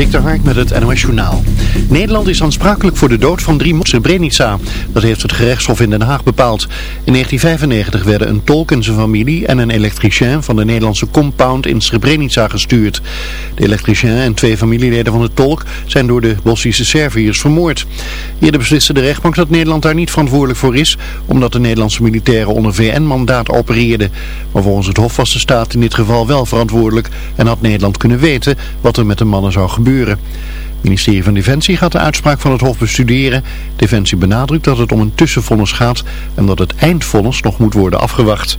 Dik Hark met het NOS Journaal. Nederland is aansprakelijk voor de dood van drie Srebrenica. Dat heeft het gerechtshof in Den Haag bepaald. In 1995 werden een tolk en zijn familie en een elektricien van de Nederlandse compound in Srebrenica gestuurd. De elektricien en twee familieleden van de tolk zijn door de Bosnische Serviërs vermoord. Eerder besliste de rechtbank dat Nederland daar niet verantwoordelijk voor is, omdat de Nederlandse militairen onder VN-mandaat opereerden. Maar volgens het hof was de staat in dit geval wel verantwoordelijk en had Nederland kunnen weten wat er met de mannen zou gebeuren. Het ministerie van Defensie gaat de uitspraak van het Hof bestuderen. Defensie benadrukt dat het om een tussenvonnis gaat en dat het eindvonnis nog moet worden afgewacht.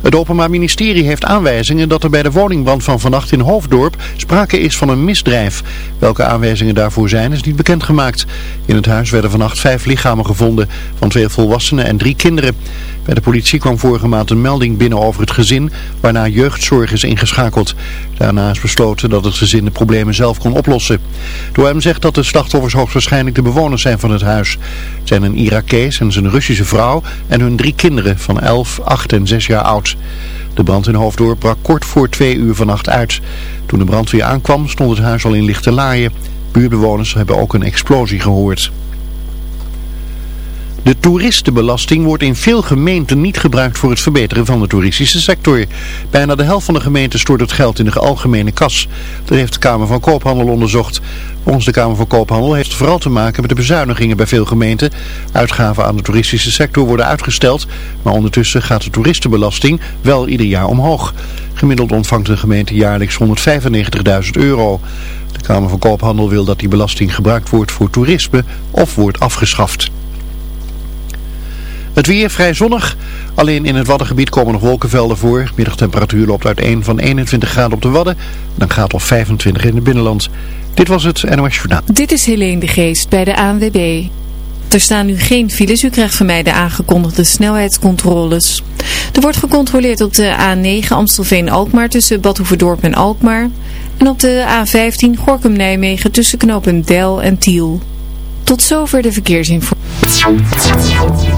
Het Openbaar Ministerie heeft aanwijzingen dat er bij de woningbrand van vannacht in Hoofddorp sprake is van een misdrijf. Welke aanwijzingen daarvoor zijn is niet bekendgemaakt. In het huis werden vannacht vijf lichamen gevonden van twee volwassenen en drie kinderen. Bij de politie kwam vorige maand een melding binnen over het gezin, waarna jeugdzorg is ingeschakeld. Daarna is besloten dat het gezin de problemen zelf kon oplossen. Door hem zegt dat de slachtoffers hoogstwaarschijnlijk de bewoners zijn van het huis. Het zijn een Irakees en zijn Russische vrouw en hun drie kinderen van 11, 8 en 6 jaar oud. De brand in Hoofddorp brak kort voor twee uur vannacht uit. Toen de brand weer aankwam stond het huis al in lichte laaien. Buurbewoners hebben ook een explosie gehoord. De toeristenbelasting wordt in veel gemeenten niet gebruikt voor het verbeteren van de toeristische sector. Bijna de helft van de gemeenten stort het geld in de algemene kas. Dat heeft de Kamer van Koophandel onderzocht. Volgens de Kamer van Koophandel heeft het vooral te maken met de bezuinigingen bij veel gemeenten. Uitgaven aan de toeristische sector worden uitgesteld, maar ondertussen gaat de toeristenbelasting wel ieder jaar omhoog. Gemiddeld ontvangt een gemeente jaarlijks 195.000 euro. De Kamer van Koophandel wil dat die belasting gebruikt wordt voor toerisme of wordt afgeschaft. Het weer vrij zonnig. Alleen in het Waddengebied komen nog wolkenvelden voor. Middagtemperatuur loopt uit 1 van 21 graden op de Wadden. Dan gaat of 25 in het binnenland. Dit was het NOS Journaal. Dit is Helene de Geest bij de ANWB. Er staan nu geen files. U krijgt van mij de aangekondigde snelheidscontroles. Er wordt gecontroleerd op de A9 Amstelveen-Alkmaar tussen Badhoevedorp en Alkmaar. En op de A15 Gorkum-Nijmegen tussen Knopendel en Tiel. Tot zover de verkeersinformatie.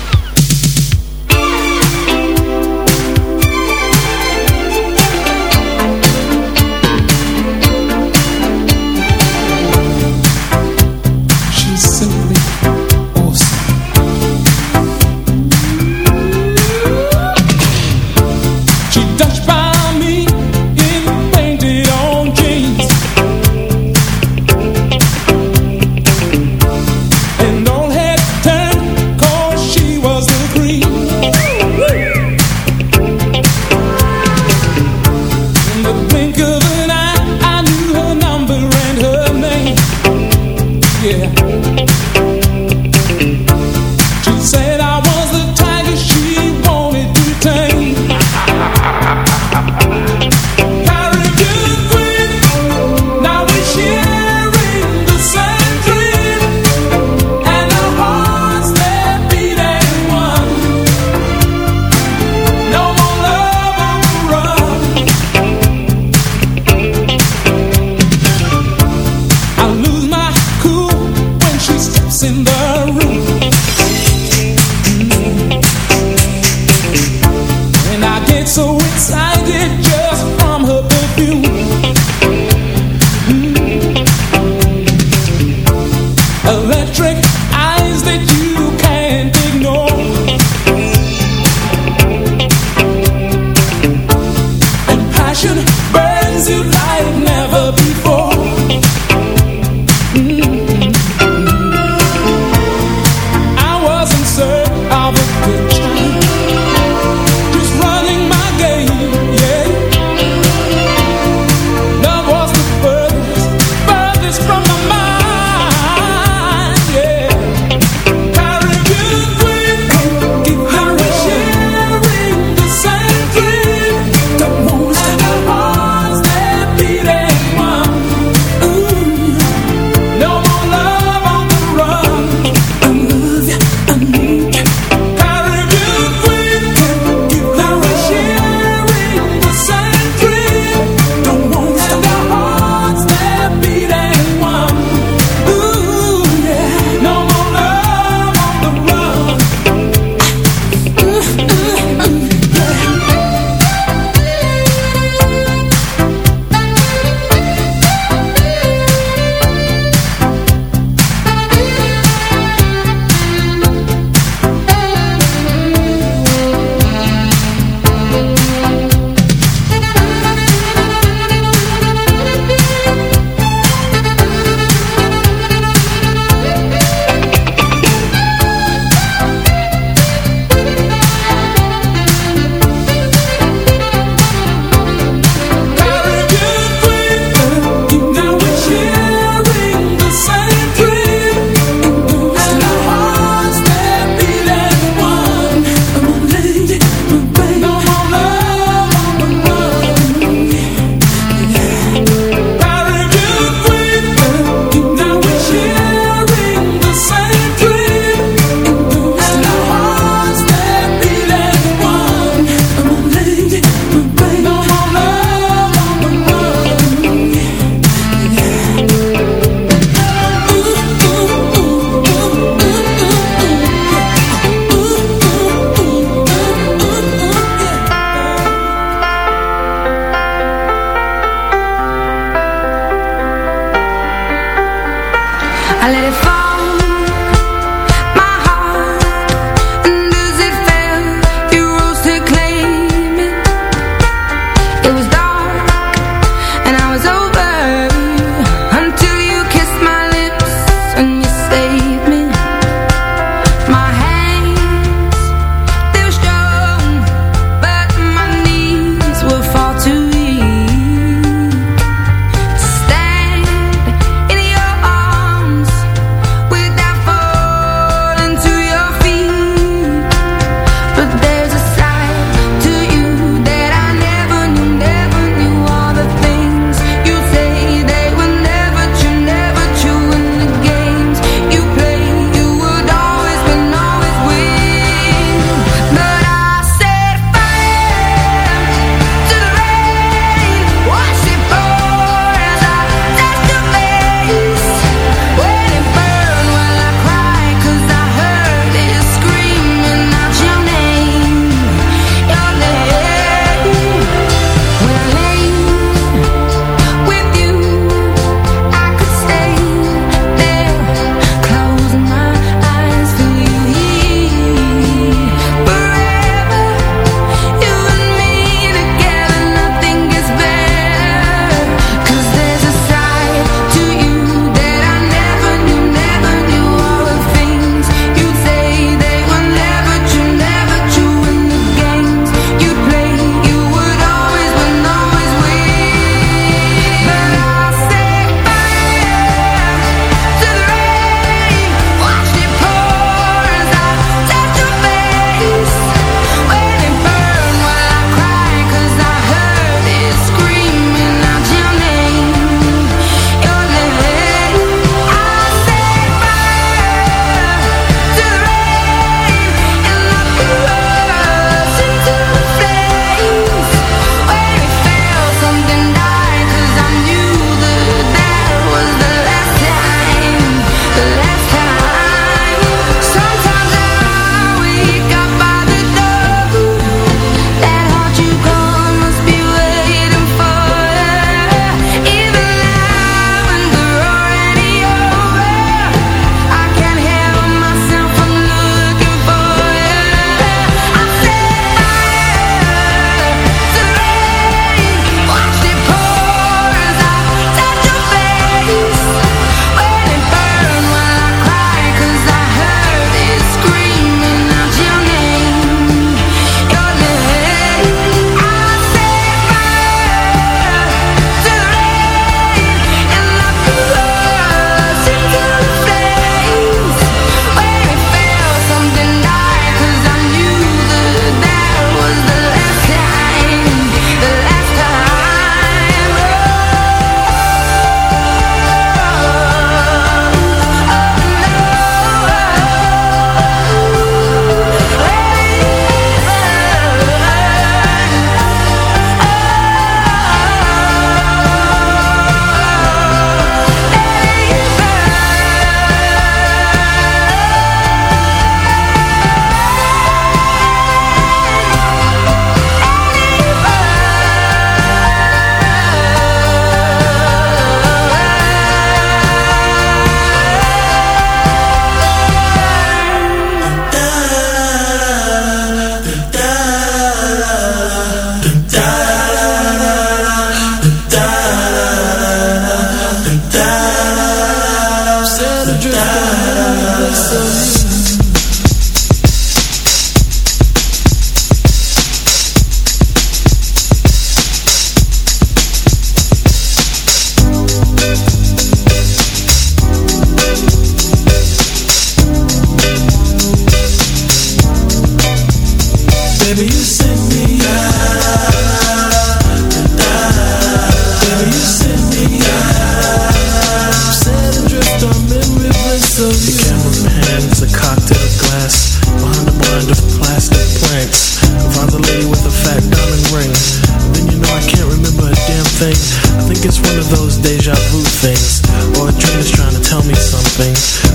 Things.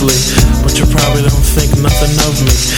lovely, but you probably don't think nothing of me.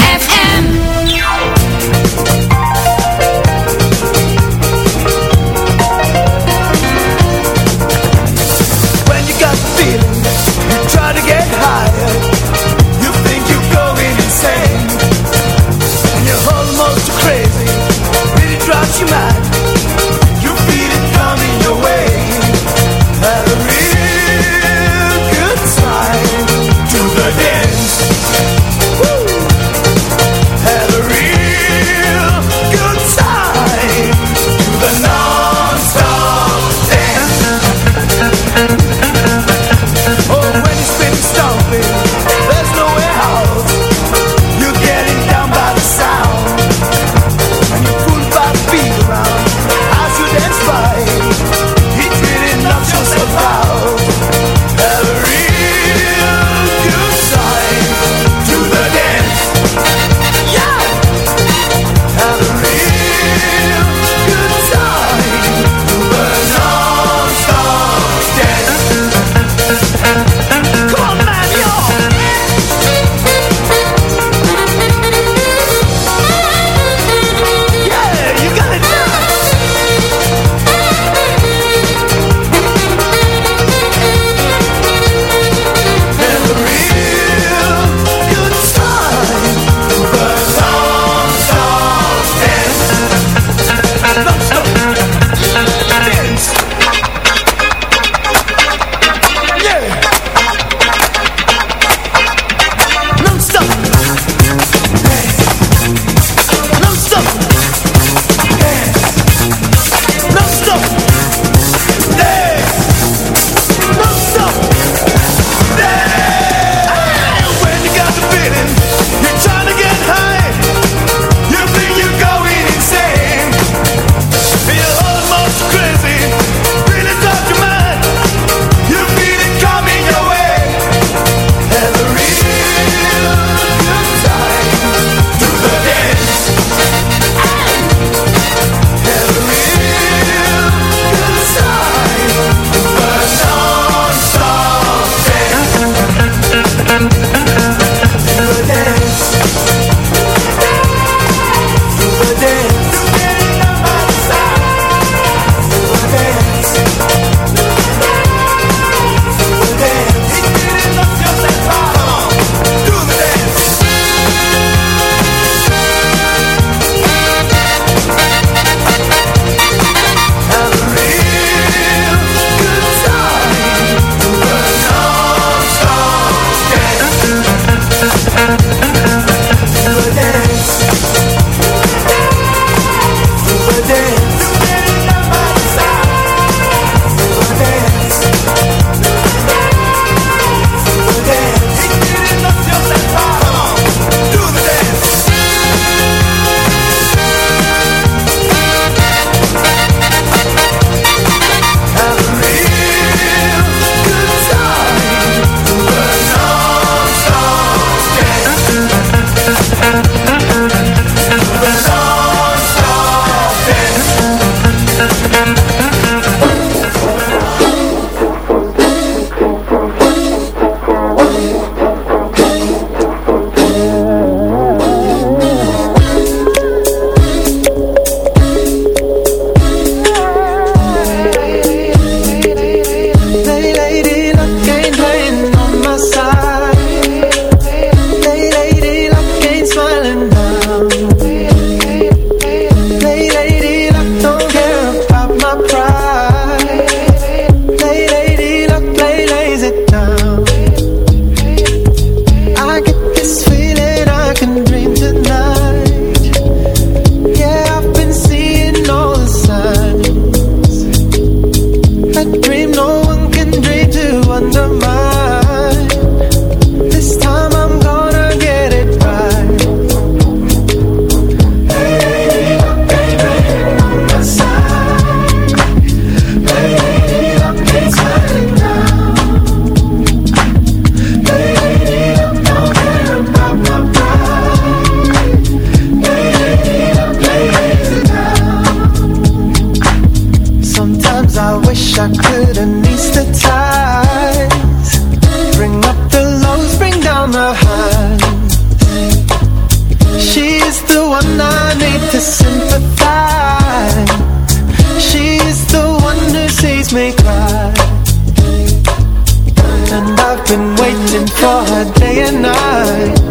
me cry And I've been waiting for her day and night.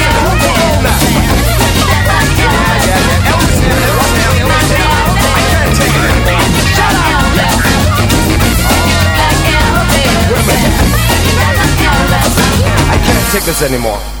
anymore.